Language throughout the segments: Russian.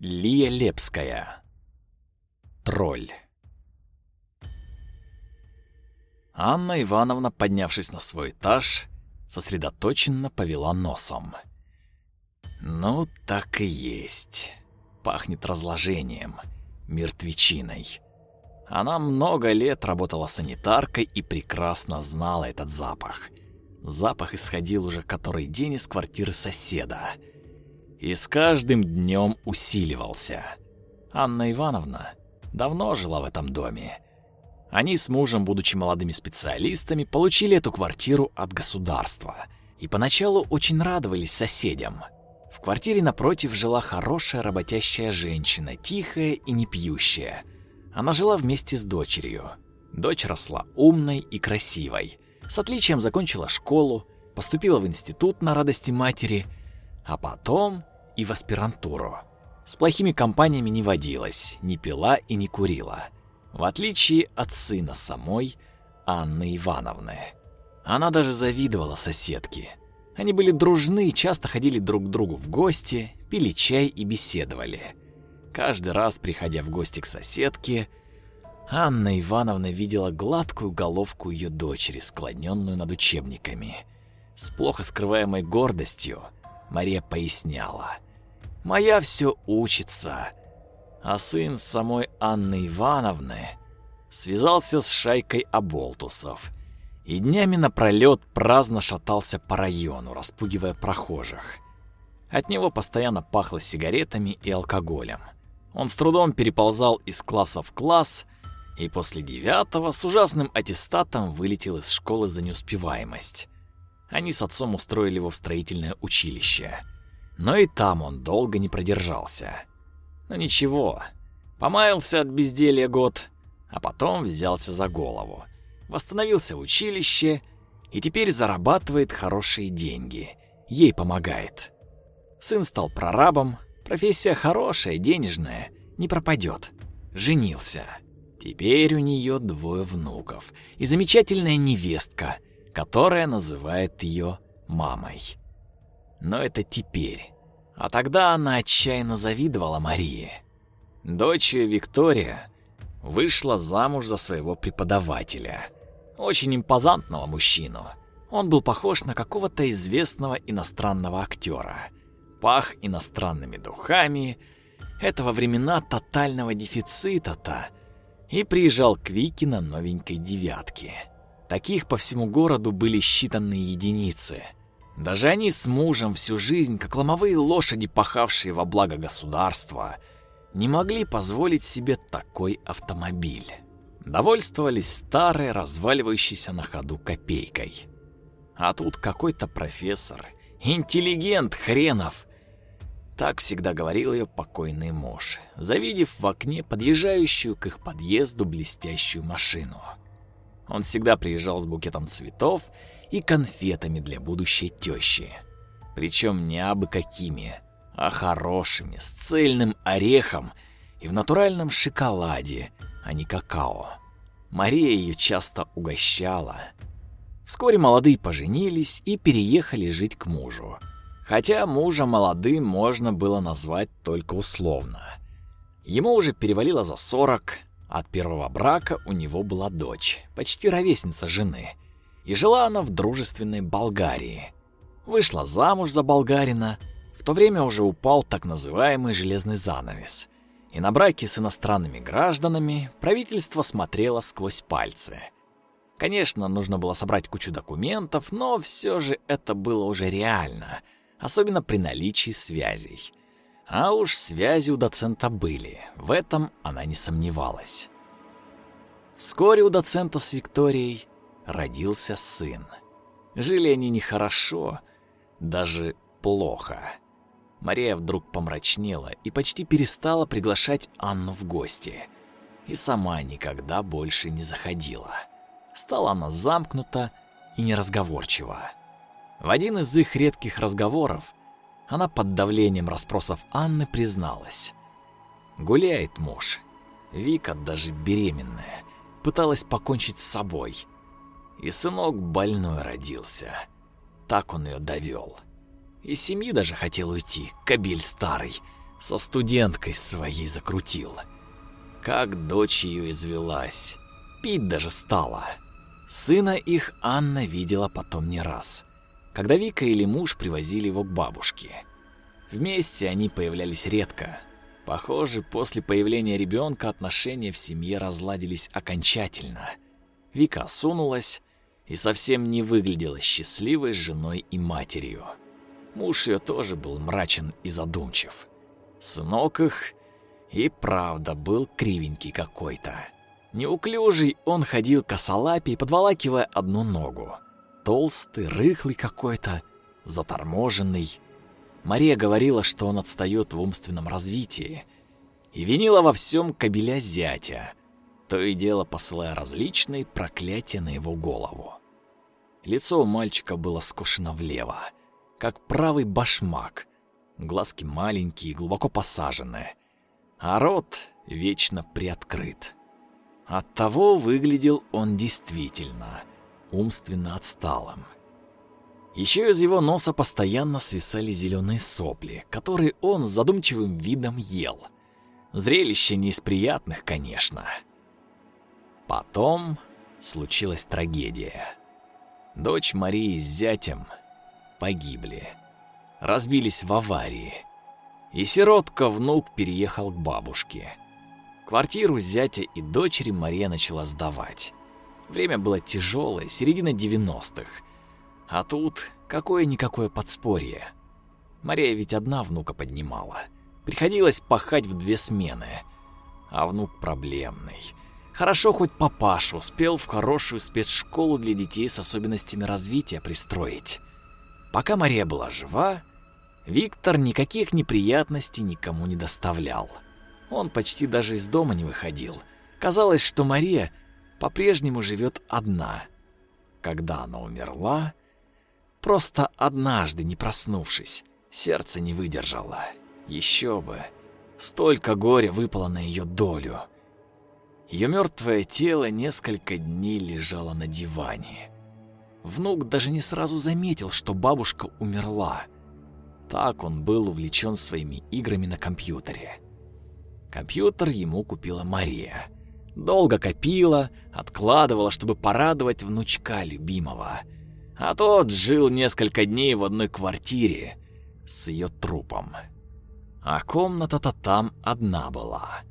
Лия Лепская. Тролль. Анна Ивановна, поднявшись на свой этаж, сосредоточенно повела носом. Ну, так и есть. Пахнет разложением, мертвечиной. Она много лет работала санитаркой и прекрасно знала этот запах. Запах исходил уже который день из квартиры соседа. И с каждым днем усиливался. Анна Ивановна давно жила в этом доме они с мужем, будучи молодыми специалистами, получили эту квартиру от государства. И поначалу очень радовались соседям. В квартире напротив жила хорошая работящая женщина, тихая и не пьющая. Она жила вместе с дочерью. Дочь росла умной и красивой. С отличием закончила школу, поступила в институт на радости матери, а потом и в аспирантуру. С плохими компаниями не водилась, не пила и не курила в отличие от сына самой Анны Ивановны. Она даже завидовала соседке. Они были дружны, часто ходили друг к другу в гости, пили чай и беседовали. Каждый раз, приходя в гости к соседке, Анна Ивановна видела гладкую головку ее дочери, склоненную над учебниками. С плохо скрываемой гордостью Мария поясняла. «Моя все учится, а сын самой Анны Ивановны связался с шайкой оболтусов и днями напролёт праздно шатался по району, распугивая прохожих. От него постоянно пахло сигаретами и алкоголем. Он с трудом переползал из класса в класс и после девятого с ужасным аттестатом вылетел из школы за неуспеваемость. Они с отцом устроили его в строительное училище. Но и там он долго не продержался. Но ничего, помаялся от безделья год, а потом взялся за голову. Восстановился в училище и теперь зарабатывает хорошие деньги. Ей помогает. Сын стал прорабом, профессия хорошая, денежная, не пропадет. Женился. Теперь у нее двое внуков и замечательная невестка, которая называет ее мамой. Но это теперь. А тогда она отчаянно завидовала Марии. Дочь Виктория вышла замуж за своего преподавателя, очень импозантного мужчину. Он был похож на какого-то известного иностранного актера. Пах иностранными духами, этого времена тотального дефицита-то, и приезжал к Вике на новенькой девятке. Таких по всему городу были считанные единицы – даже они с мужем всю жизнь, как ломовые лошади, пахавшие во благо государства, не могли позволить себе такой автомобиль. Довольствовались старой, разваливающейся на ходу копейкой. А тут какой-то профессор, интеллигент хренов. Так всегда говорил ее покойный муж, завидев в окне подъезжающую к их подъезду блестящую машину. Он всегда приезжал с букетом цветов и конфетами для будущей тещи. Причем не абы какими, а хорошими, с цельным орехом и в натуральном шоколаде, а не какао. Мария ее часто угощала. Вскоре молодые поженились и переехали жить к мужу. Хотя мужа молодым можно было назвать только условно. Ему уже перевалило за 40, от первого брака у него была дочь, почти ровесница жены – и жила она в дружественной Болгарии. Вышла замуж за болгарина, в то время уже упал так называемый железный занавес. И на браки с иностранными гражданами правительство смотрело сквозь пальцы. Конечно, нужно было собрать кучу документов, но все же это было уже реально, особенно при наличии связей. А уж связи у доцента были, в этом она не сомневалась. Вскоре у доцента с Викторией родился сын. Жили они нехорошо, даже плохо. Мария вдруг помрачнела и почти перестала приглашать Анну в гости. И сама никогда больше не заходила. Стала она замкнута и неразговорчива. В один из их редких разговоров она под давлением расспросов Анны призналась. Гуляет муж. Вика даже беременная. Пыталась покончить с собой – и сынок больной родился. Так он ее довел. Из семьи даже хотел уйти, кобель старый. со студенткой своей закрутил. Как дочь ее извелась, пить даже стала. Сына их Анна видела потом не раз, когда Вика или муж привозили его к бабушке. Вместе они появлялись редко. Похоже, после появления ребенка отношения в семье разладились окончательно. Вика осунулась и совсем не выглядела счастливой женой и матерью. Муж ее тоже был мрачен и задумчив. Сынок их и правда был кривенький какой-то. Неуклюжий он ходил косолапей, подволакивая одну ногу. Толстый, рыхлый какой-то, заторможенный. Мария говорила, что он отстает в умственном развитии, и винила во всем кобеля зятя, то и дело посылая различные проклятия на его голову. Лицо у мальчика было скошено влево, как правый башмак, глазки маленькие, глубоко посаженные, а рот вечно приоткрыт. Оттого выглядел он действительно умственно отсталым. Еще из его носа постоянно свисали зеленые сопли, которые он с задумчивым видом ел. Зрелище не из приятных, конечно. Потом случилась трагедия. Дочь Марии с зятем погибли. Разбились в аварии. И сиротка-внук переехал к бабушке. Квартиру зятя и дочери Мария начала сдавать. Время было тяжелое, середина 90-х. А тут какое-никакое подспорье. Мария ведь одна внука поднимала. Приходилось пахать в две смены. А внук проблемный. Хорошо хоть папаша успел в хорошую спецшколу для детей с особенностями развития пристроить. Пока Мария была жива, Виктор никаких неприятностей никому не доставлял. Он почти даже из дома не выходил. Казалось, что Мария по-прежнему живет одна. Когда она умерла, просто однажды не проснувшись, сердце не выдержало. Еще бы, столько горя выпало на ее долю — ее мертвое тело несколько дней лежало на диване. Внук даже не сразу заметил, что бабушка умерла. Так он был увлечен своими играми на компьютере. Компьютер ему купила Мария. Долго копила, откладывала, чтобы порадовать внучка любимого. А тот жил несколько дней в одной квартире с ее трупом. А комната-то там одна была.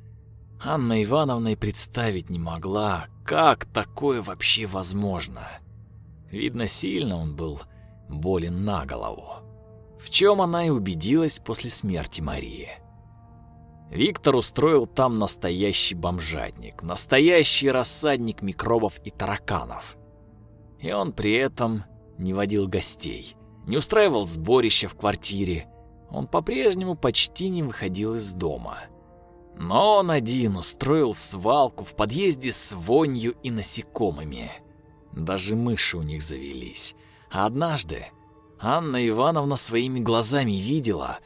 Анна Ивановна и представить не могла, как такое вообще возможно. Видно, сильно он был болен на голову. В чем она и убедилась после смерти Марии. Виктор устроил там настоящий бомжатник, настоящий рассадник микробов и тараканов. И он при этом не водил гостей, не устраивал сборища в квартире. Он по-прежнему почти не выходил из дома. Но он один устроил свалку в подъезде с вонью и насекомыми. Даже мыши у них завелись. А однажды Анна Ивановна своими глазами видела,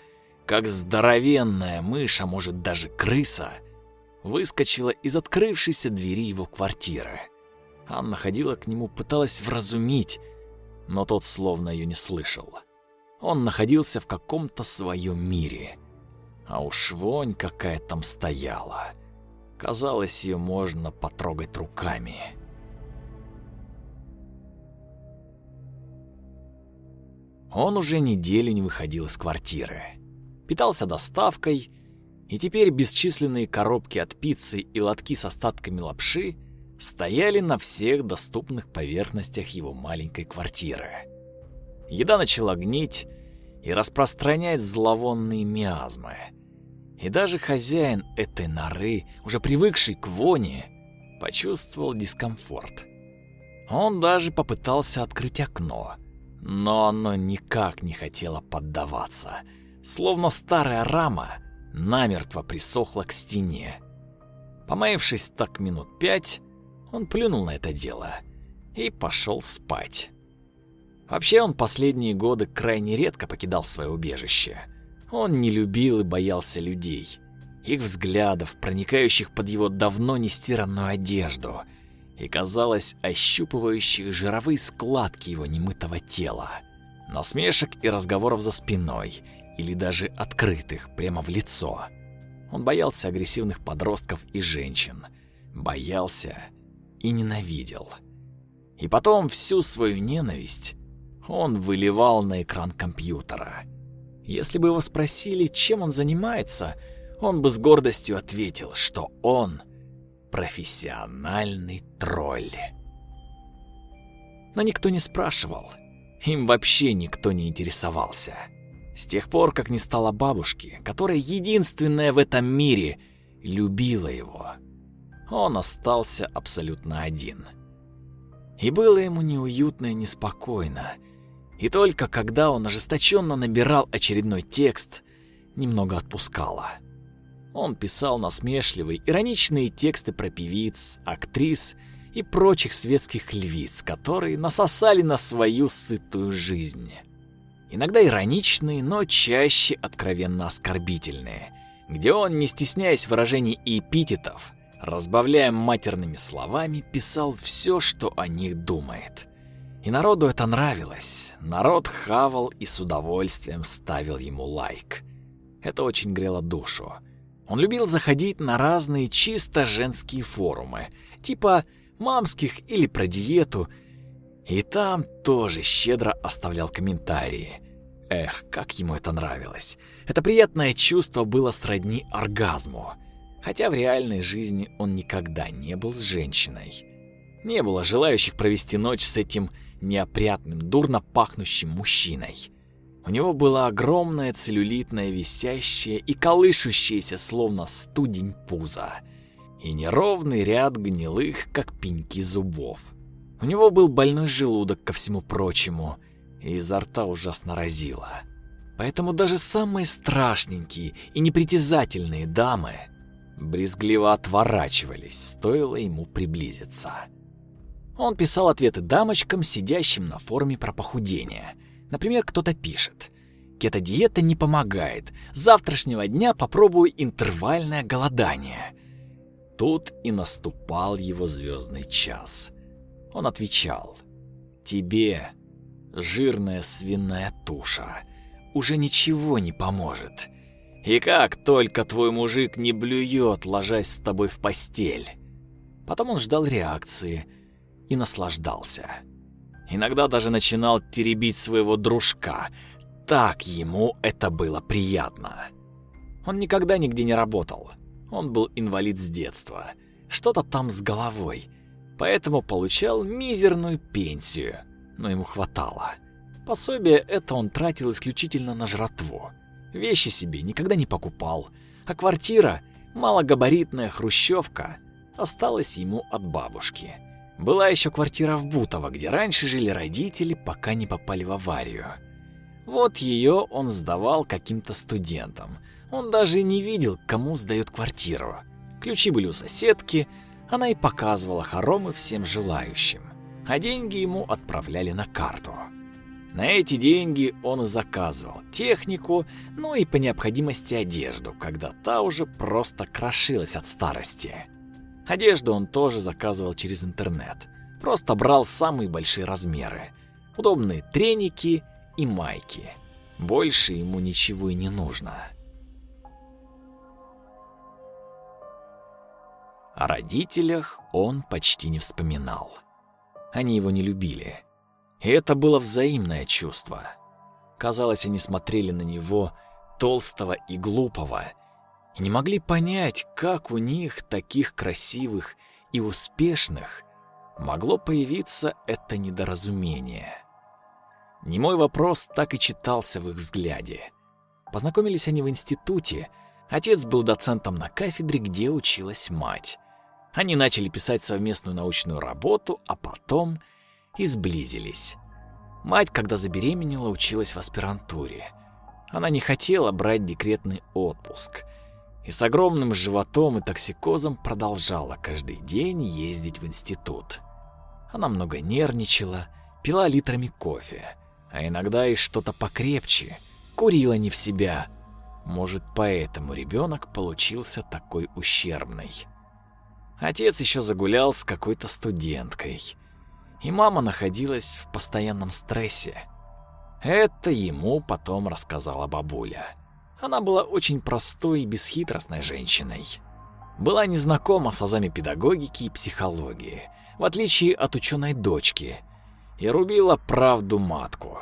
как здоровенная мышь, а может даже крыса, выскочила из открывшейся двери его квартиры. Анна ходила к нему, пыталась вразумить, но тот словно ее не слышал. Он находился в каком-то своем мире. А уж вонь какая там стояла. Казалось, ее можно потрогать руками. Он уже неделю не выходил из квартиры. Питался доставкой, и теперь бесчисленные коробки от пиццы и лотки с остатками лапши стояли на всех доступных поверхностях его маленькой квартиры. Еда начала гнить, и распространять зловонные миазмы. И даже хозяин этой норы, уже привыкший к воне, почувствовал дискомфорт. Он даже попытался открыть окно, но оно никак не хотело поддаваться, словно старая рама намертво присохла к стене. Помаявшись так минут пять, он плюнул на это дело и пошел спать. Вообще он последние годы крайне редко покидал свое убежище. Он не любил и боялся людей, их взглядов, проникающих под его давно нестиранную одежду, и, казалось, ощупывающих жировые складки его немытого тела. Насмешек и разговоров за спиной, или даже открытых, прямо в лицо. Он боялся агрессивных подростков и женщин. Боялся и ненавидел. И потом всю свою ненависть он выливал на экран компьютера. Если бы его спросили, чем он занимается, он бы с гордостью ответил, что он профессиональный тролль. Но никто не спрашивал. Им вообще никто не интересовался. С тех пор, как не стало бабушки, которая единственная в этом мире любила его, он остался абсолютно один. И было ему неуютно и неспокойно. И только когда он ожесточенно набирал очередной текст, немного отпускало. Он писал насмешливые, ироничные тексты про певиц, актрис и прочих светских львиц, которые насосали на свою сытую жизнь. Иногда ироничные, но чаще откровенно оскорбительные, где он, не стесняясь выражений и эпитетов, разбавляя матерными словами, писал все, что о них думает. И народу это нравилось. Народ хавал и с удовольствием ставил ему лайк. Это очень грело душу. Он любил заходить на разные чисто женские форумы, типа мамских или про диету, и там тоже щедро оставлял комментарии. Эх, как ему это нравилось. Это приятное чувство было сродни оргазму. Хотя в реальной жизни он никогда не был с женщиной. Не было желающих провести ночь с этим неопрятным, дурно пахнущим мужчиной. У него была огромная целлюлитная висящая и колышущаяся словно студень пузо и неровный ряд гнилых, как пеньки зубов. У него был больной желудок ко всему прочему, и изо рта ужасно разило. Поэтому даже самые страшненькие и непритязательные дамы брезгливо отворачивались, стоило ему приблизиться. Он писал ответы дамочкам, сидящим на форуме про похудение. Например, кто-то пишет «Кето-диета не помогает. С завтрашнего дня попробую интервальное голодание». Тут и наступал его звездный час. Он отвечал «Тебе, жирная свиная туша, уже ничего не поможет. И как только твой мужик не блюет, ложась с тобой в постель». Потом он ждал реакции – и наслаждался. Иногда даже начинал теребить своего дружка. Так ему это было приятно. Он никогда нигде не работал. Он был инвалид с детства. Что-то там с головой. Поэтому получал мизерную пенсию. Но ему хватало. Пособие это он тратил исключительно на жратву. Вещи себе никогда не покупал. А квартира, малогабаритная хрущевка, осталась ему от бабушки. Была еще квартира в Бутово, где раньше жили родители, пока не попали в аварию. Вот ее он сдавал каким-то студентам. Он даже не видел, кому сдает квартиру. Ключи были у соседки, она и показывала хоромы всем желающим. А деньги ему отправляли на карту. На эти деньги он и заказывал технику, ну и по необходимости одежду, когда та уже просто крошилась от старости. Одежду он тоже заказывал через интернет. Просто брал самые большие размеры. Удобные треники и майки. Больше ему ничего и не нужно. О родителях он почти не вспоминал. Они его не любили. И это было взаимное чувство. Казалось, они смотрели на него, толстого и глупого, и не могли понять, как у них, таких красивых и успешных, могло появиться это недоразумение. Немой вопрос так и читался в их взгляде. Познакомились они в институте, отец был доцентом на кафедре, где училась мать. Они начали писать совместную научную работу, а потом и сблизились. Мать, когда забеременела, училась в аспирантуре. Она не хотела брать декретный отпуск – и с огромным животом и токсикозом продолжала каждый день ездить в институт. Она много нервничала, пила литрами кофе, а иногда и что-то покрепче, курила не в себя. Может, поэтому ребенок получился такой ущербный. Отец еще загулял с какой-то студенткой, и мама находилась в постоянном стрессе. Это ему потом рассказала бабуля. Она была очень простой и бесхитростной женщиной. Была незнакома с азами педагогики и психологии, в отличие от ученой дочки, и рубила правду матку.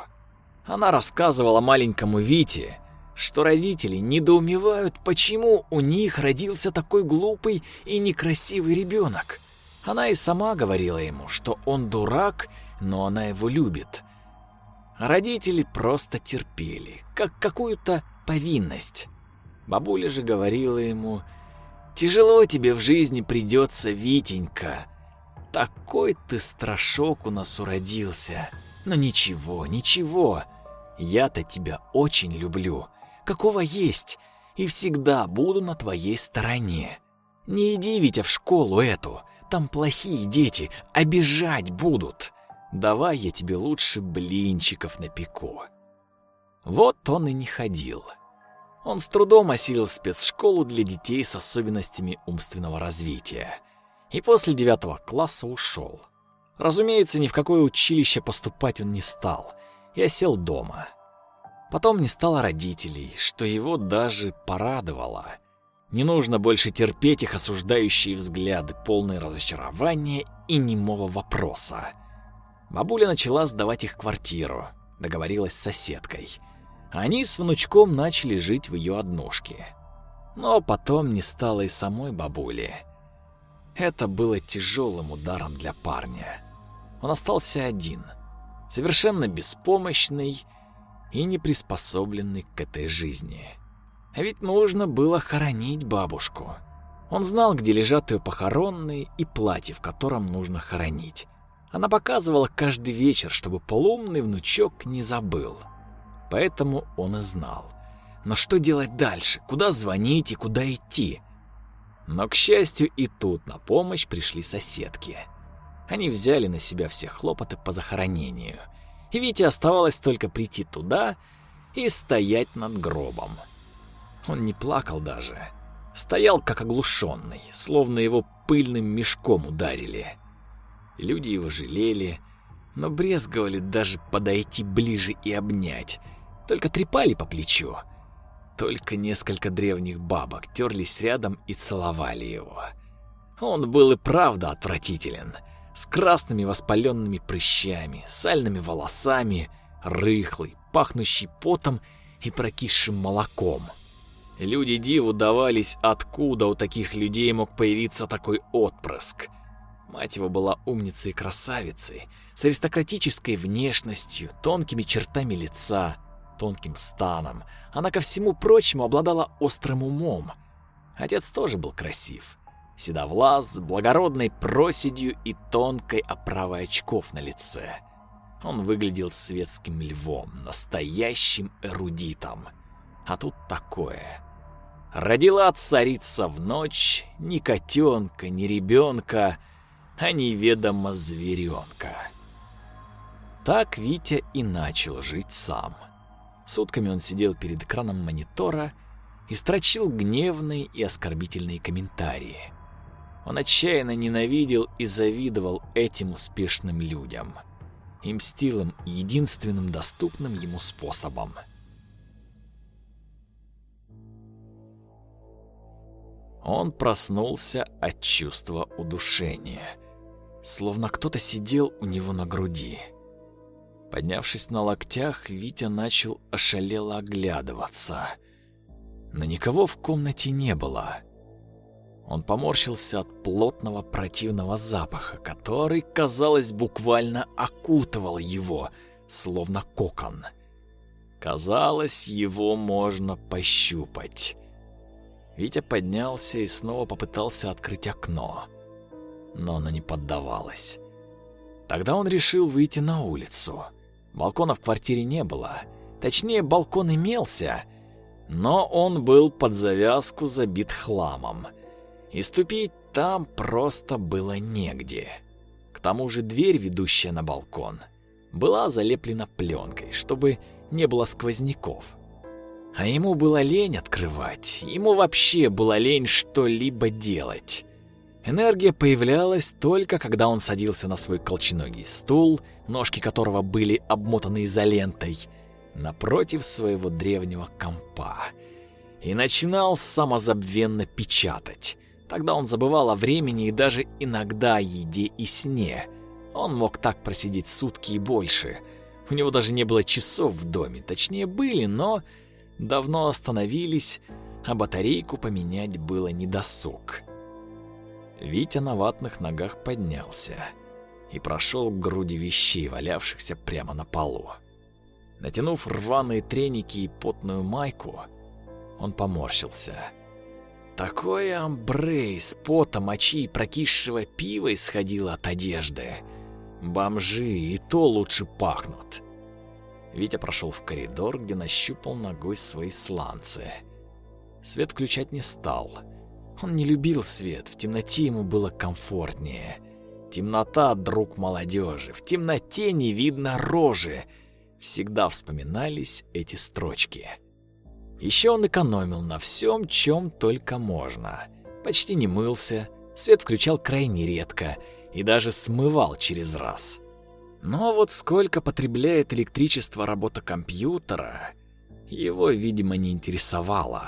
Она рассказывала маленькому Вите, что родители недоумевают, почему у них родился такой глупый и некрасивый ребенок. Она и сама говорила ему, что он дурак, но она его любит. родители просто терпели, как какую-то повинность. Бабуля же говорила ему, «Тяжело тебе в жизни придется, Витенька. Такой ты страшок у нас уродился. Но ничего, ничего. Я-то тебя очень люблю, какого есть, и всегда буду на твоей стороне. Не иди, Витя, в школу эту, там плохие дети, обижать будут. Давай я тебе лучше блинчиков напеку». Вот он и не ходил. Он с трудом осилил спецшколу для детей с особенностями умственного развития. И после девятого класса ушел. Разумеется, ни в какое училище поступать он не стал. И осел дома. Потом не стало родителей, что его даже порадовало. Не нужно больше терпеть их осуждающие взгляды, полные разочарования и немого вопроса. Бабуля начала сдавать их квартиру, договорилась с соседкой – они с внучком начали жить в ее однушке. Но потом не стало и самой бабули. Это было тяжелым ударом для парня. Он остался один, совершенно беспомощный и не приспособленный к этой жизни. А ведь нужно было хоронить бабушку. Он знал, где лежат ее похоронные и платье, в котором нужно хоронить. Она показывала каждый вечер, чтобы полумный внучок не забыл поэтому он и знал. Но что делать дальше? Куда звонить и куда идти? Но, к счастью, и тут на помощь пришли соседки. Они взяли на себя все хлопоты по захоронению. Вите оставалось только прийти туда и стоять над гробом. Он не плакал даже. Стоял как оглушенный, словно его пыльным мешком ударили. Люди его жалели, но брезговали даже подойти ближе и обнять, только трепали по плечу. Только несколько древних бабок терлись рядом и целовали его. Он был и правда отвратителен, с красными воспаленными прыщами, сальными волосами, рыхлый, пахнущий потом и прокисшим молоком. Люди диву давались, откуда у таких людей мог появиться такой отпрыск. Мать его была умницей и красавицей, с аристократической внешностью, тонкими чертами лица, тонким станом. Она ко всему прочему обладала острым умом. Отец тоже был красив. Седовлас, с благородной проседью и тонкой оправой очков на лице. Он выглядел светским львом, настоящим эрудитом. А тут такое. Родила царица в ночь ни котенка, ни ребенка, а неведомо зверенка. Так Витя и начал жить сам. Сутками он сидел перед экраном монитора и строчил гневные и оскорбительные комментарии. Он отчаянно ненавидел и завидовал этим успешным людям и мстил им единственным доступным ему способом. Он проснулся от чувства удушения, словно кто-то сидел у него на груди. Поднявшись на локтях, Витя начал ошалело оглядываться. Но никого в комнате не было. Он поморщился от плотного противного запаха, который, казалось, буквально окутывал его, словно кокон. Казалось, его можно пощупать. Витя поднялся и снова попытался открыть окно, но оно не поддавалось. Тогда он решил выйти на улицу. Балкона в квартире не было. Точнее, балкон имелся, но он был под завязку забит хламом. И ступить там просто было негде. К тому же дверь, ведущая на балкон, была залеплена пленкой, чтобы не было сквозняков. А ему было лень открывать, ему вообще было лень что-либо делать. Энергия появлялась только когда он садился на свой колченогий стул, ножки которого были обмотаны изолентой, напротив своего древнего компа и начинал самозабвенно печатать. Тогда он забывал о времени и даже иногда о еде и сне. Он мог так просидеть сутки и больше. У него даже не было часов в доме, точнее были, но давно остановились, а батарейку поменять было недосуг. Витя на ватных ногах поднялся и прошел к груди вещей, валявшихся прямо на полу. Натянув рваные треники и потную майку, он поморщился. Такое амбре из пота, мочи и прокисшего пива исходило от одежды. Бомжи и то лучше пахнут. Витя прошел в коридор, где нащупал ногой свои сланцы. Свет включать не стал. Он не любил свет, в темноте ему было комфортнее. Темнота — друг молодежи, в темноте не видно рожи. Всегда вспоминались эти строчки. Еще он экономил на всем, чем только можно. Почти не мылся, свет включал крайне редко и даже смывал через раз. Но вот сколько потребляет электричество работа компьютера, его, видимо, не интересовало.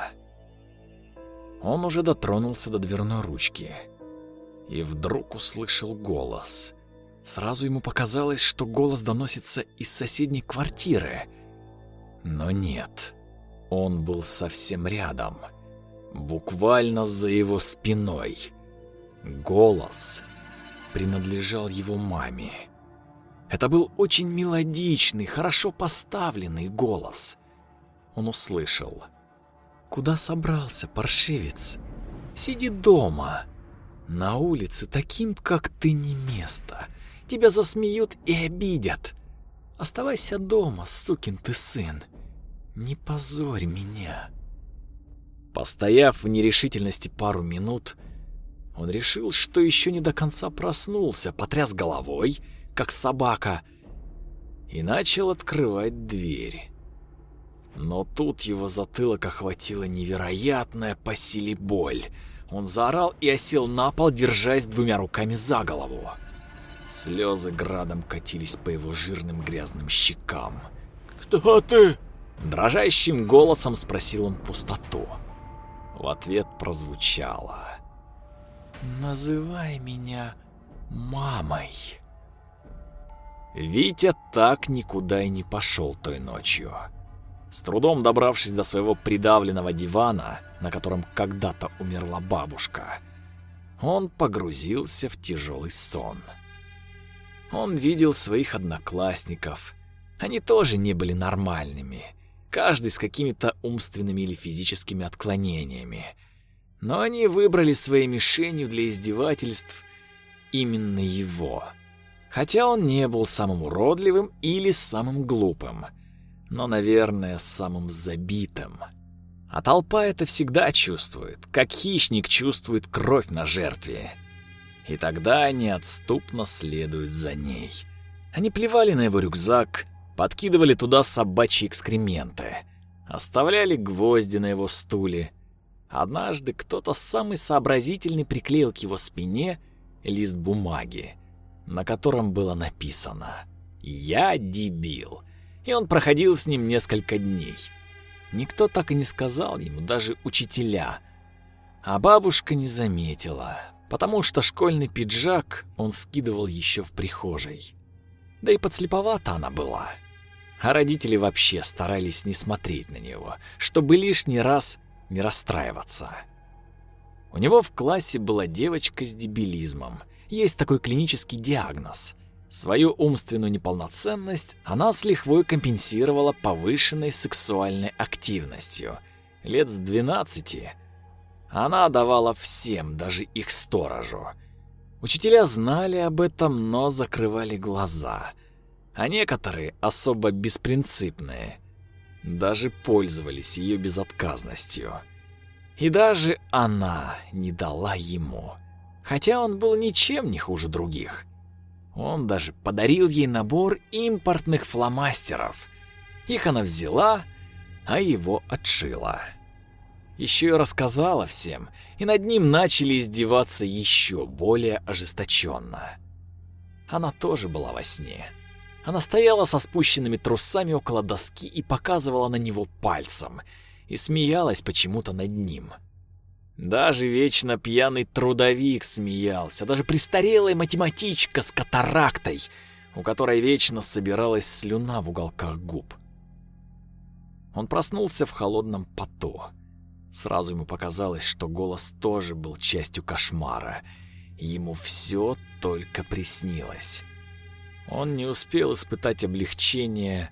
Он уже дотронулся до дверной ручки и вдруг услышал голос. Сразу ему показалось, что голос доносится из соседней квартиры. Но нет. Он был совсем рядом, буквально за его спиной. Голос принадлежал его маме. Это был очень мелодичный, хорошо поставленный голос. Он услышал. «Куда собрался, паршивец? Сиди дома. На улице таким, как ты, не место. Тебя засмеют и обидят. Оставайся дома, сукин ты сын. Не позорь меня. Постояв в нерешительности пару минут, он решил, что еще не до конца проснулся, потряс головой, как собака, и начал открывать дверь. Но тут его затылок охватила невероятная по силе боль. Он заорал и осел на пол, держась двумя руками за голову. Слезы градом катились по его жирным грязным щекам. «Кто ты?» Дрожащим голосом спросил он пустоту. В ответ прозвучало. «Называй меня мамой». Витя так никуда и не пошел той ночью. С трудом добравшись до своего придавленного дивана, на котором когда-то умерла бабушка, он погрузился в тяжелый сон. Он видел своих одноклассников. Они тоже не были нормальными каждый с какими-то умственными или физическими отклонениями. Но они выбрали своей мишенью для издевательств именно его. Хотя он не был самым уродливым или самым глупым, но, наверное, самым забитым. А толпа это всегда чувствует, как хищник чувствует кровь на жертве. И тогда они отступно следуют за ней. Они плевали на его рюкзак, подкидывали туда собачьи экскременты, оставляли гвозди на его стуле. Однажды кто-то самый сообразительный приклеил к его спине лист бумаги, на котором было написано «Я дебил», и он проходил с ним несколько дней. Никто так и не сказал ему, даже учителя. А бабушка не заметила, потому что школьный пиджак он скидывал еще в прихожей. Да и подслеповата она была а родители вообще старались не смотреть на него, чтобы лишний раз не расстраиваться. У него в классе была девочка с дебилизмом. Есть такой клинический диагноз. Свою умственную неполноценность она с лихвой компенсировала повышенной сексуальной активностью. Лет с 12 она давала всем, даже их сторожу. Учителя знали об этом, но закрывали глаза – а некоторые, особо беспринципные, даже пользовались ее безотказностью. И даже она не дала ему, хотя он был ничем не хуже других. Он даже подарил ей набор импортных фломастеров. Их она взяла, а его отшила. Еще и рассказала всем, и над ним начали издеваться еще более ожесточенно. Она тоже была во сне. Она стояла со спущенными трусами около доски и показывала на него пальцем, и смеялась почему-то над ним. Даже вечно пьяный трудовик смеялся, даже престарелая математичка с катарактой, у которой вечно собиралась слюна в уголках губ. Он проснулся в холодном поту. Сразу ему показалось, что голос тоже был частью кошмара. Ему все только приснилось. Он не успел испытать облегчение,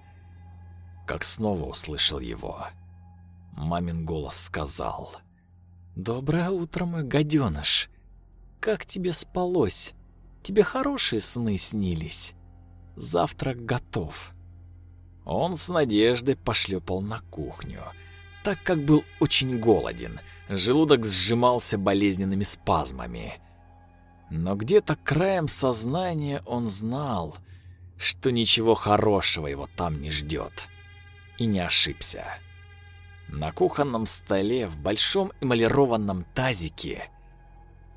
как снова услышал его. Мамин голос сказал. «Доброе утро, мой гаденыш. Как тебе спалось? Тебе хорошие сны снились? Завтрак готов». Он с надеждой пошлепал на кухню, так как был очень голоден. Желудок сжимался болезненными спазмами. Но где-то краем сознания он знал, что ничего хорошего его там не ждет. И не ошибся. На кухонном столе в большом эмалированном тазике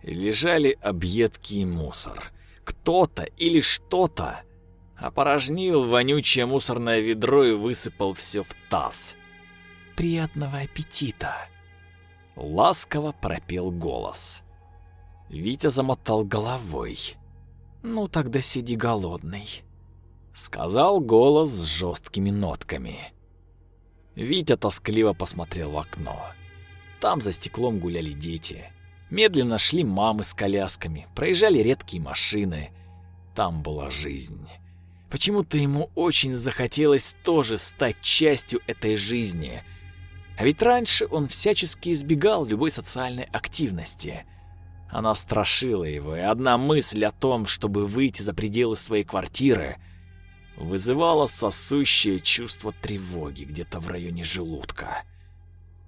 лежали объедки и мусор. Кто-то или что-то опорожнил вонючее мусорное ведро и высыпал все в таз. «Приятного аппетита!» Ласково пропел голос. Витя замотал головой. «Ну тогда сиди голодный», — сказал голос с жесткими нотками. Витя тоскливо посмотрел в окно. Там за стеклом гуляли дети. Медленно шли мамы с колясками, проезжали редкие машины. Там была жизнь. Почему-то ему очень захотелось тоже стать частью этой жизни. А ведь раньше он всячески избегал любой социальной активности. Она страшила его, и одна мысль о том, чтобы выйти за пределы своей квартиры, вызывала сосущее чувство тревоги где-то в районе желудка.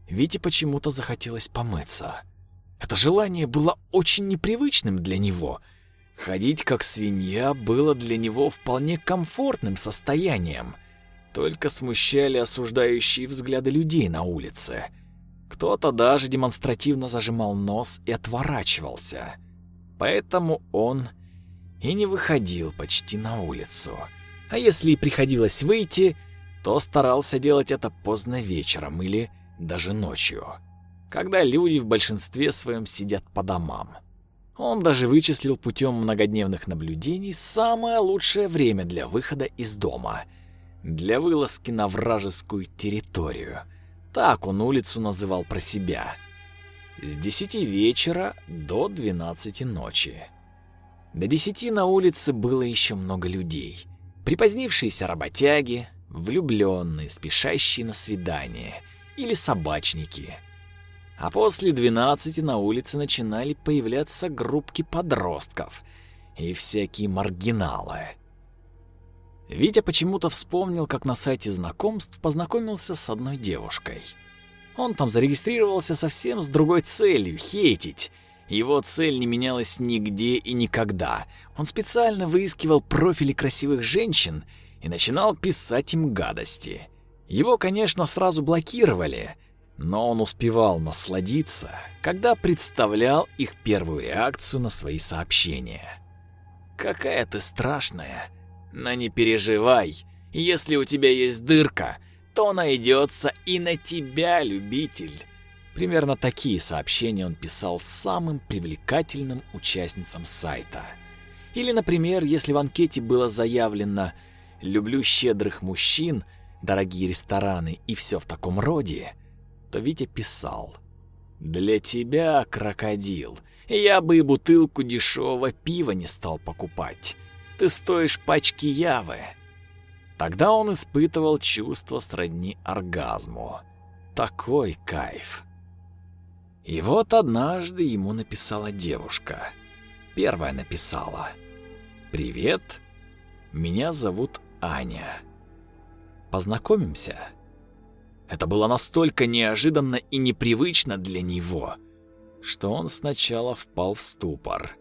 Вите почему-то захотелось помыться. Это желание было очень непривычным для него — Ходить как свинья было для него вполне комфортным состоянием. Только смущали осуждающие взгляды людей на улице. Кто-то даже демонстративно зажимал нос и отворачивался. Поэтому он и не выходил почти на улицу. А если и приходилось выйти, то старался делать это поздно вечером или даже ночью, когда люди в большинстве своем сидят по домам. Он даже вычислил путем многодневных наблюдений самое лучшее время для выхода из дома. Для вылазки на вражескую территорию. Так он улицу называл про себя. С 10 вечера до 12 ночи. До 10 на улице было еще много людей. Припозднившиеся работяги, влюбленные, спешащие на свидание, или собачники – а после 12 на улице начинали появляться группки подростков и всякие маргиналы. Витя почему-то вспомнил, как на сайте знакомств познакомился с одной девушкой. Он там зарегистрировался совсем с другой целью — хейтить. Его цель не менялась нигде и никогда. Он специально выискивал профили красивых женщин и начинал писать им гадости. Его, конечно, сразу блокировали — но он успевал насладиться, когда представлял их первую реакцию на свои сообщения. «Какая ты страшная! Но не переживай, если у тебя есть дырка, то найдется и на тебя, любитель!» Примерно такие сообщения он писал самым привлекательным участницам сайта. Или, например, если в анкете было заявлено «люблю щедрых мужчин», «дорогие рестораны» и все в таком роде – то Витя писал. «Для тебя, крокодил, я бы и бутылку дешевого пива не стал покупать. Ты стоишь пачки явы». Тогда он испытывал чувство сродни оргазму. Такой кайф. И вот однажды ему написала девушка. Первая написала. «Привет, меня зовут Аня. Познакомимся?» Это было настолько неожиданно и непривычно для него, что он сначала впал в ступор.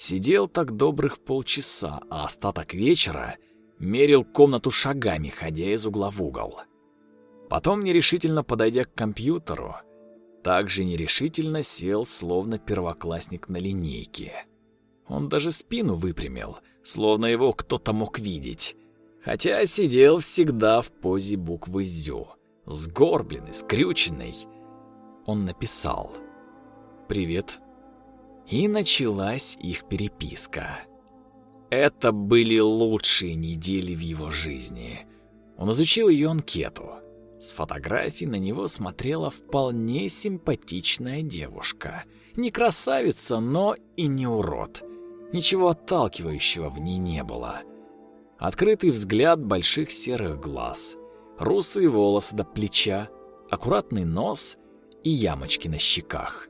Сидел так добрых полчаса, а остаток вечера мерил комнату шагами, ходя из угла в угол. Потом, нерешительно подойдя к компьютеру, также нерешительно сел, словно первоклассник на линейке. Он даже спину выпрямил, словно его кто-то мог видеть. Хотя сидел всегда в позе буквы «зю», сгорбленный, скрюченный. Он написал «Привет». И началась их переписка. Это были лучшие недели в его жизни. Он изучил ее анкету. С фотографий на него смотрела вполне симпатичная девушка. Не красавица, но и не урод. Ничего отталкивающего в ней не было. Открытый взгляд больших серых глаз, русые волосы до плеча, аккуратный нос и ямочки на щеках.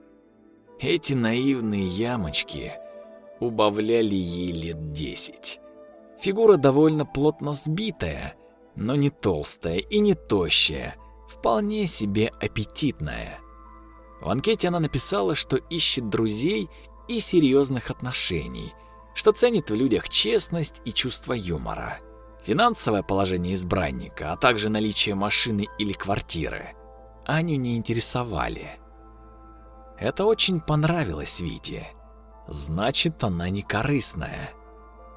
Эти наивные ямочки убавляли ей лет десять. Фигура довольно плотно сбитая, но не толстая и не тощая, вполне себе аппетитная. В анкете она написала, что ищет друзей и серьезных отношений, что ценит в людях честность и чувство юмора. Финансовое положение избранника, а также наличие машины или квартиры Аню не интересовали. Это очень понравилось Вите. Значит, она не корыстная.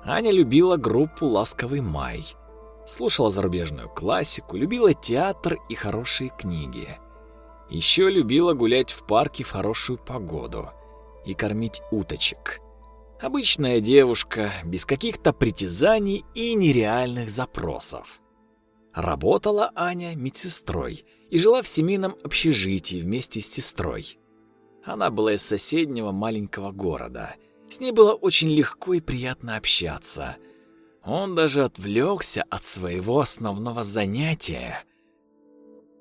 Аня любила группу «Ласковый май», слушала зарубежную классику, любила театр и хорошие книги. Еще любила гулять в парке в хорошую погоду и кормить уточек. Обычная девушка, без каких-то притязаний и нереальных запросов. Работала Аня медсестрой и жила в семейном общежитии вместе с сестрой. Она была из соседнего маленького города. С ней было очень легко и приятно общаться. Он даже отвлекся от своего основного занятия.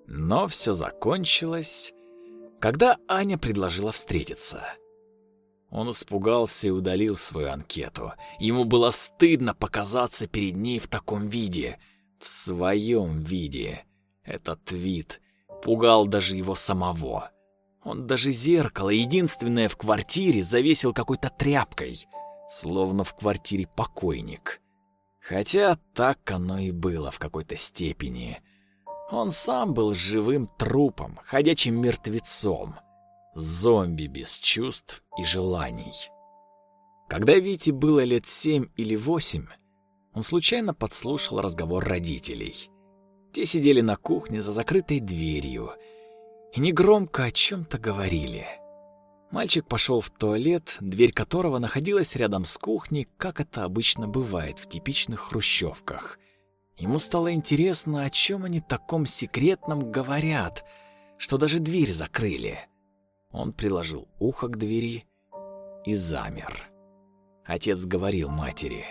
Но все закончилось, когда Аня предложила встретиться. Он испугался и удалил свою анкету. Ему было стыдно показаться перед ней в таком виде, в своем виде. Этот вид пугал даже его самого. Он даже зеркало, единственное в квартире, завесил какой-то тряпкой, словно в квартире покойник. Хотя так оно и было в какой-то степени. Он сам был живым трупом, ходячим мертвецом, зомби без чувств и желаний. Когда Вите было лет семь или восемь, он случайно подслушал разговор родителей. Те сидели на кухне за закрытой дверью и негромко о чем-то говорили. Мальчик пошел в туалет, дверь которого находилась рядом с кухней, как это обычно бывает в типичных хрущевках. Ему стало интересно, о чем они таком секретном говорят, что даже дверь закрыли. Он приложил ухо к двери и замер. Отец говорил матери.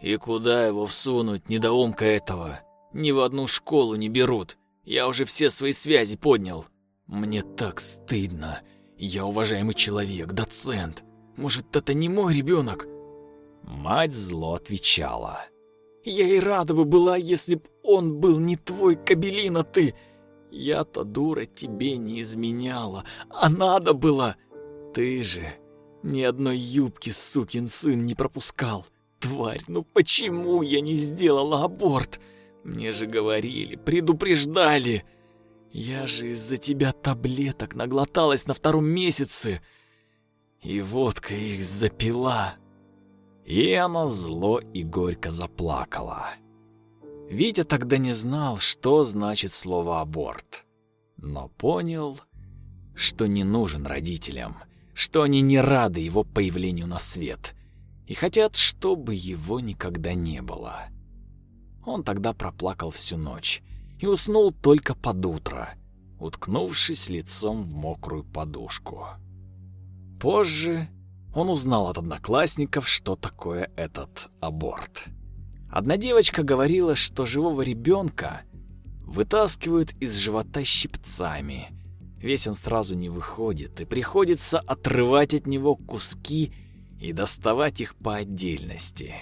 «И куда его всунуть, недоумка этого? Ни в одну школу не берут. Я уже все свои связи поднял. Мне так стыдно. Я уважаемый человек, доцент. Может, это не мой ребенок? Мать зло отвечала. Я и рада бы была, если б он был не твой кабелина ты. Я-то, дура, тебе не изменяла, а надо было. Ты же ни одной юбки, сукин сын, не пропускал. Тварь, ну почему я не сделала аборт? Мне же говорили, предупреждали. Я же из-за тебя таблеток наглоталась на втором месяце. И водка их запила. И она зло и горько заплакала. Витя тогда не знал, что значит слово «аборт». Но понял, что не нужен родителям, что они не рады его появлению на свет и хотят, чтобы его никогда не было. Он тогда проплакал всю ночь и уснул только под утро, уткнувшись лицом в мокрую подушку. Позже он узнал от одноклассников, что такое этот аборт. Одна девочка говорила, что живого ребенка вытаскивают из живота щипцами. Весь он сразу не выходит, и приходится отрывать от него куски и доставать их по отдельности.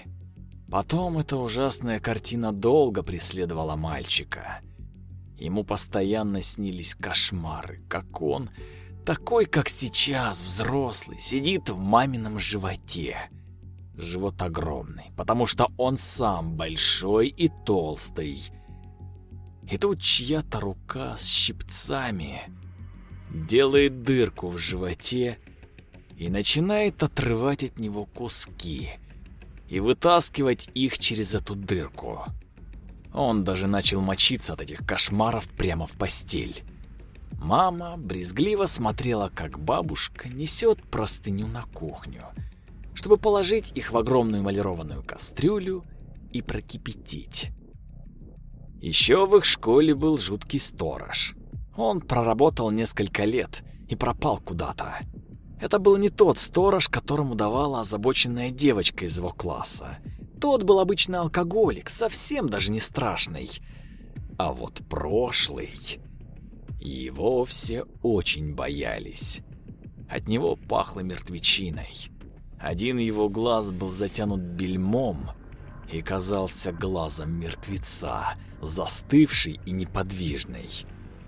Потом эта ужасная картина долго преследовала мальчика. Ему постоянно снились кошмары, как он, такой, как сейчас, взрослый, сидит в мамином животе. Живот огромный, потому что он сам большой и толстый. И тут чья-то рука с щипцами делает дырку в животе и начинает отрывать от него куски и вытаскивать их через эту дырку. Он даже начал мочиться от этих кошмаров прямо в постель. Мама брезгливо смотрела, как бабушка несет простыню на кухню, чтобы положить их в огромную эмалированную кастрюлю и прокипятить. Еще в их школе был жуткий сторож. Он проработал несколько лет и пропал куда-то. Это был не тот сторож, которому давала озабоченная девочка из его класса. Тот был обычный алкоголик, совсем даже не страшный. А вот прошлый... Его все очень боялись. От него пахло мертвечиной. Один его глаз был затянут бельмом и казался глазом мертвеца, застывший и неподвижный.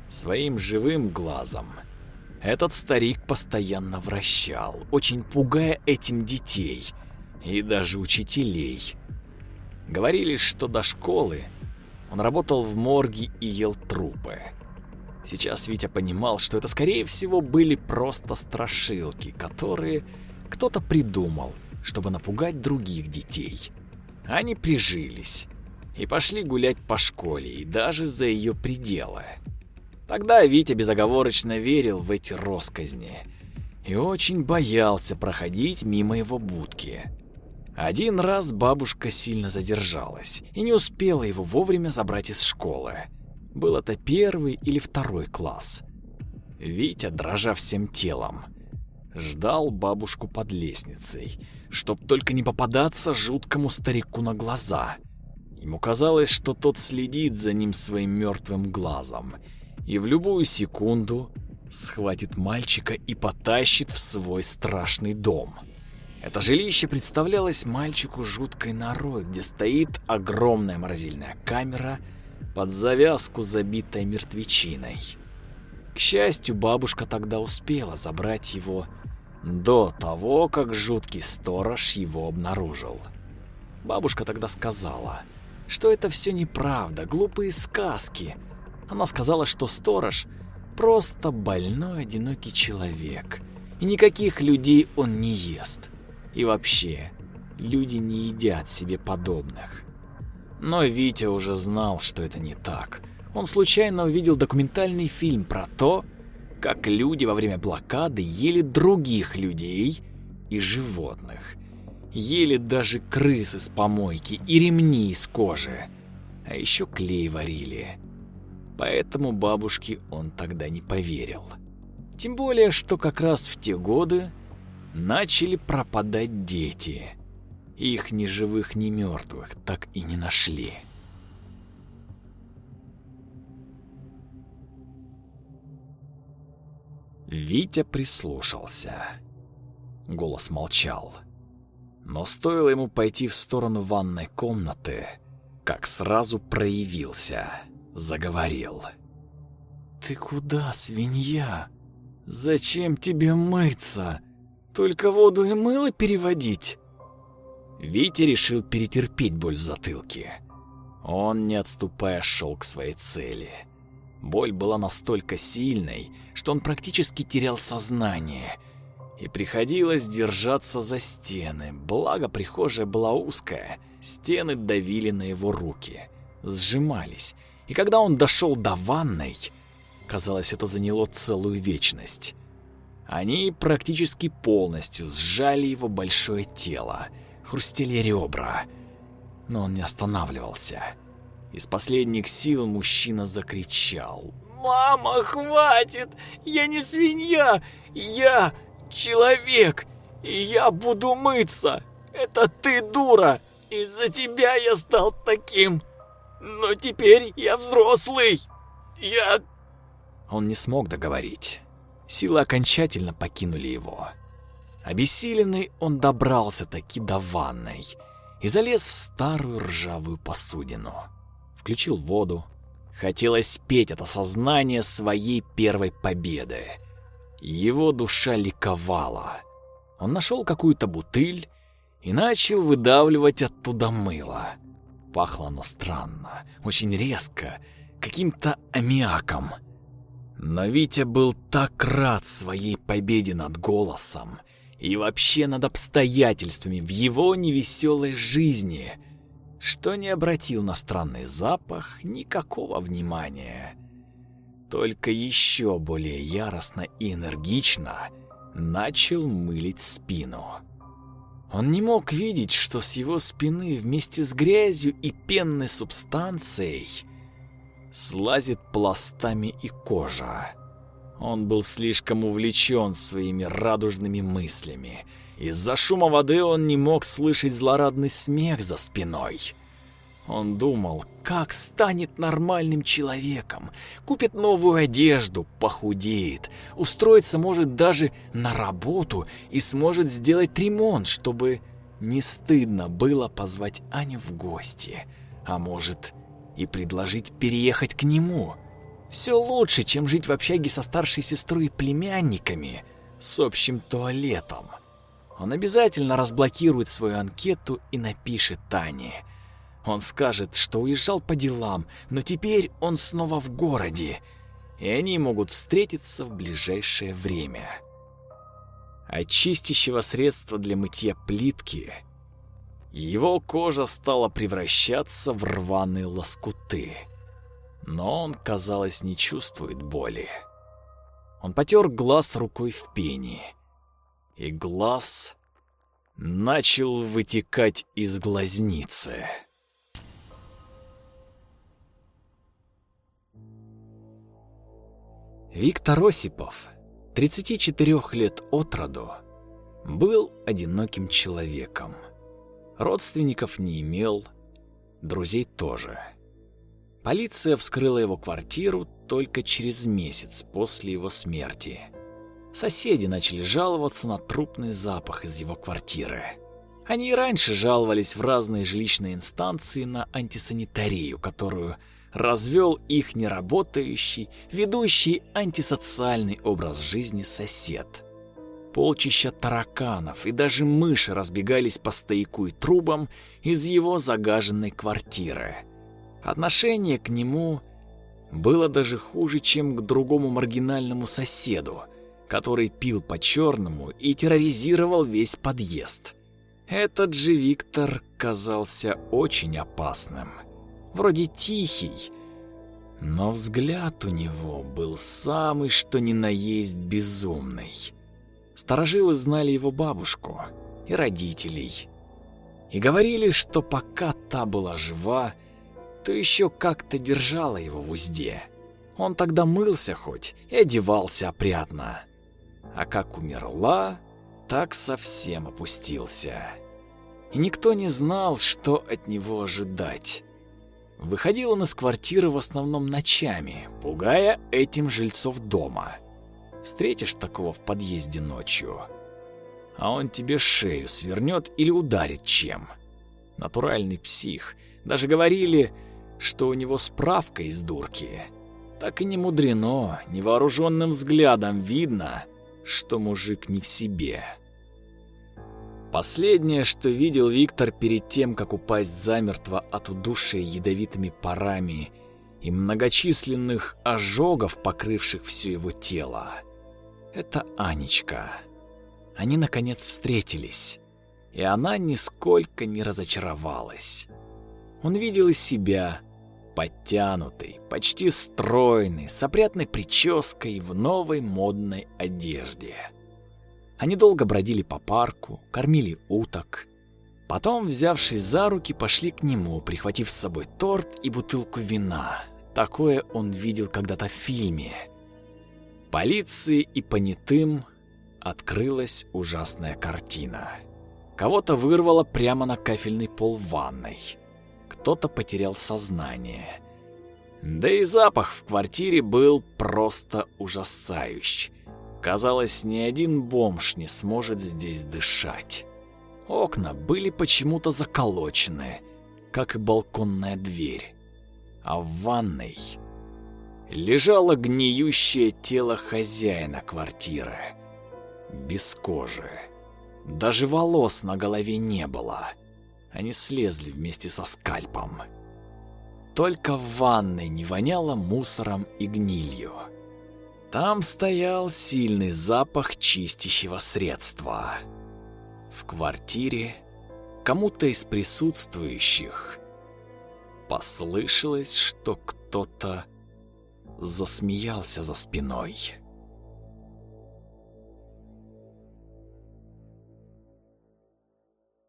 Своим живым глазом этот старик постоянно вращал, очень пугая этим детей и даже учителей. Говорили, что до школы он работал в морге и ел трупы. Сейчас Витя понимал, что это скорее всего были просто страшилки, которые кто-то придумал, чтобы напугать других детей. Они прижились и пошли гулять по школе и даже за ее пределы. Тогда Витя безоговорочно верил в эти росказни и очень боялся проходить мимо его будки. Один раз бабушка сильно задержалась и не успела его вовремя забрать из школы. Был это первый или второй класс. Витя, дрожа всем телом, ждал бабушку под лестницей, чтоб только не попадаться жуткому старику на глаза. Ему казалось, что тот следит за ним своим мертвым глазом и в любую секунду схватит мальчика и потащит в свой страшный дом. Это жилище представлялось мальчику жуткой норой, где стоит огромная морозильная камера под завязку, забитая мертвечиной. К счастью, бабушка тогда успела забрать его до того, как жуткий сторож его обнаружил. Бабушка тогда сказала, что это все неправда, глупые сказки. Она сказала, что сторож просто больной одинокий человек, и никаких людей он не ест. И вообще, люди не едят себе подобных. Но Витя уже знал, что это не так. Он случайно увидел документальный фильм про то, как люди во время блокады ели других людей и животных. Ели даже крысы с помойки и ремни из кожи. А еще клей варили. Поэтому бабушке он тогда не поверил. Тем более, что как раз в те годы начали пропадать дети. Их ни живых, ни мертвых так и не нашли. Витя прислушался. Голос молчал. Но стоило ему пойти в сторону ванной комнаты, как сразу проявился, заговорил. «Ты куда, свинья? Зачем тебе мыться? Только воду и мыло переводить?» Витя решил перетерпеть боль в затылке. Он, не отступая, шел к своей цели — Боль была настолько сильной, что он практически терял сознание, и приходилось держаться за стены. Благо прихожая была узкая, стены давили на его руки, сжимались. И когда он дошел до ванной, казалось, это заняло целую вечность. Они практически полностью сжали его большое тело, хрустели ребра, но он не останавливался. Из последних сил мужчина закричал. «Мама, хватит! Я не свинья! Я человек! И я буду мыться! Это ты дура! Из-за тебя я стал таким! Но теперь я взрослый! Я...» Он не смог договорить. Силы окончательно покинули его. Обессиленный он добрался таки до ванной и залез в старую ржавую посудину включил воду. Хотелось петь от осознания своей первой победы. Его душа ликовала. Он нашел какую-то бутыль и начал выдавливать оттуда мыло. Пахло оно странно, очень резко, каким-то аммиаком. Но Витя был так рад своей победе над голосом и вообще над обстоятельствами в его невеселой жизни — что не обратил на странный запах никакого внимания. Только еще более яростно и энергично начал мылить спину. Он не мог видеть, что с его спины вместе с грязью и пенной субстанцией слазит пластами и кожа. Он был слишком увлечен своими радужными мыслями. Из-за шума воды он не мог слышать злорадный смех за спиной. Он думал, как станет нормальным человеком, купит новую одежду, похудеет, устроится может даже на работу и сможет сделать ремонт, чтобы не стыдно было позвать Аню в гости, а может и предложить переехать к нему – все лучше, чем жить в общаге со старшей сестрой и племянниками с общим туалетом. Он обязательно разблокирует свою анкету и напишет Тане. Он скажет, что уезжал по делам, но теперь он снова в городе, и они могут встретиться в ближайшее время. От чистящего средства для мытья плитки его кожа стала превращаться в рваные лоскуты но он, казалось, не чувствует боли. Он потер глаз рукой в пене, и глаз начал вытекать из глазницы. Виктор Осипов, 34 лет от роду, был одиноким человеком. Родственников не имел, друзей тоже. Полиция вскрыла его квартиру только через месяц после его смерти. Соседи начали жаловаться на трупный запах из его квартиры. Они и раньше жаловались в разные жилищные инстанции на антисанитарию, которую развел их неработающий, ведущий антисоциальный образ жизни сосед. Полчища тараканов и даже мыши разбегались по стояку и трубам из его загаженной квартиры. Отношение к нему было даже хуже, чем к другому маргинальному соседу, который пил по-черному и терроризировал весь подъезд. Этот же Виктор казался очень опасным. Вроде тихий, но взгляд у него был самый что ни на есть безумный. Старожилы знали его бабушку и родителей. И говорили, что пока та была жива, то еще как-то держала его в узде. Он тогда мылся хоть и одевался опрятно. А как умерла, так совсем опустился. И никто не знал, что от него ожидать. Выходил он из квартиры в основном ночами, пугая этим жильцов дома. Встретишь такого в подъезде ночью, а он тебе шею свернет или ударит чем. Натуральный псих. Даже говорили, что у него справка из дурки. Так и не мудрено, невооруженным взглядом видно, что мужик не в себе. Последнее, что видел Виктор перед тем, как упасть замертво от удушия ядовитыми парами и многочисленных ожогов, покрывших все его тело, это Анечка. Они, наконец, встретились, и она нисколько не разочаровалась. Он видел и себя, подтянутый, почти стройный, с опрятной прической в новой модной одежде. Они долго бродили по парку, кормили уток. Потом, взявшись за руки, пошли к нему, прихватив с собой торт и бутылку вина. Такое он видел когда-то в фильме. Полиции и понятым открылась ужасная картина. Кого-то вырвало прямо на кафельный пол ванной кто-то потерял сознание. Да и запах в квартире был просто ужасающий. Казалось, ни один бомж не сможет здесь дышать. Окна были почему-то заколочены, как и балконная дверь. А в ванной лежало гниющее тело хозяина квартиры. Без кожи. Даже волос на голове не было. Они слезли вместе со скальпом. Только в ванной не воняло мусором и гнилью. Там стоял сильный запах чистящего средства. В квартире кому-то из присутствующих послышалось, что кто-то засмеялся за спиной.